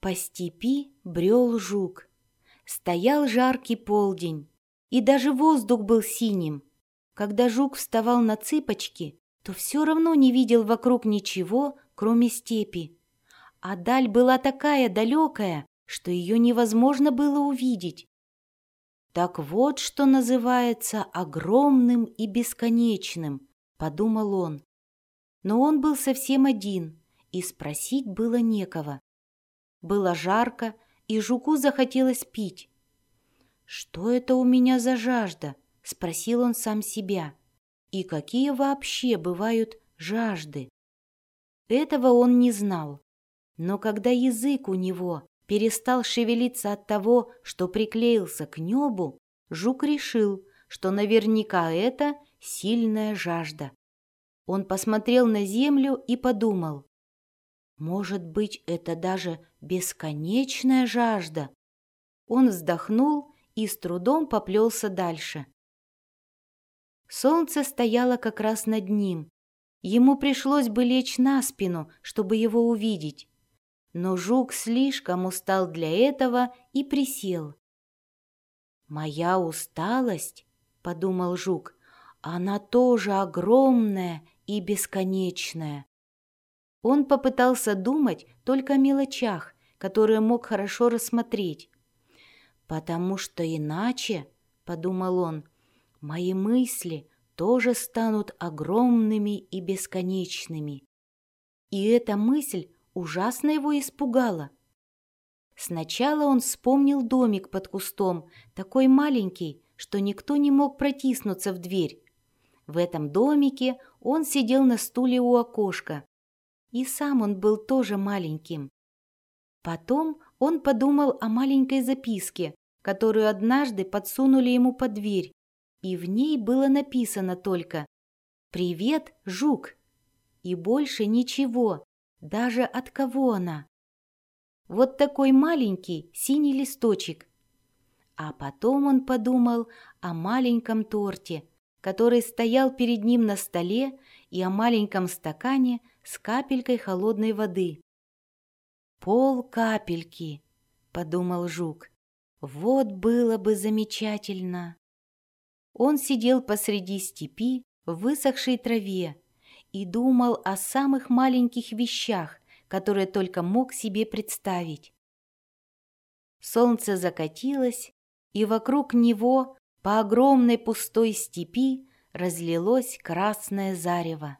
По степи брел жук. Стоял жаркий полдень, и даже воздух был синим. Когда жук вставал на цыпочки, то все равно не видел вокруг ничего, кроме степи. А даль была такая далекая, что ее невозможно было увидеть. «Так вот, что называется огромным и бесконечным», — подумал он. Но он был совсем один, и спросить было некого. Было жарко, и жуку захотелось пить. «Что это у меня за жажда?» — спросил он сам себя. «И какие вообще бывают жажды?» Этого он не знал. Но когда язык у него перестал шевелиться от того, что приклеился к небу, жук решил, что наверняка это сильная жажда. Он посмотрел на землю и подумал, может быть, это даже бесконечная жажда? Он вздохнул и с трудом поплелся дальше. Солнце стояло как раз над ним. Ему пришлось бы лечь на спину, чтобы его увидеть. Но жук слишком устал для этого и присел. «Моя усталость», — подумал жук, — «она тоже огромная и бесконечная». Он попытался думать только о мелочах, которые мог хорошо рассмотреть. «Потому что иначе», — подумал он, — «мои мысли тоже станут огромными и бесконечными». И эта мысль ужасно его испугала. Сначала он вспомнил домик под кустом, такой маленький, что никто не мог протиснуться в дверь. В этом домике он сидел на стуле у окошка. И сам он был тоже маленьким. Потом он подумал о маленькой записке, которую однажды подсунули ему под дверь, и в ней было написано только «Привет, жук!» и больше ничего. Даже от кого она? Вот такой маленький синий листочек. А потом он подумал о маленьком торте, который стоял перед ним на столе, и о маленьком стакане с капелькой холодной воды. «Пол капельки», — подумал жук, — «вот было бы замечательно». Он сидел посреди степи в высохшей траве, и думал о самых маленьких вещах, которые только мог себе представить. Солнце закатилось, и вокруг него по огромной пустой степи разлилось красное зарево.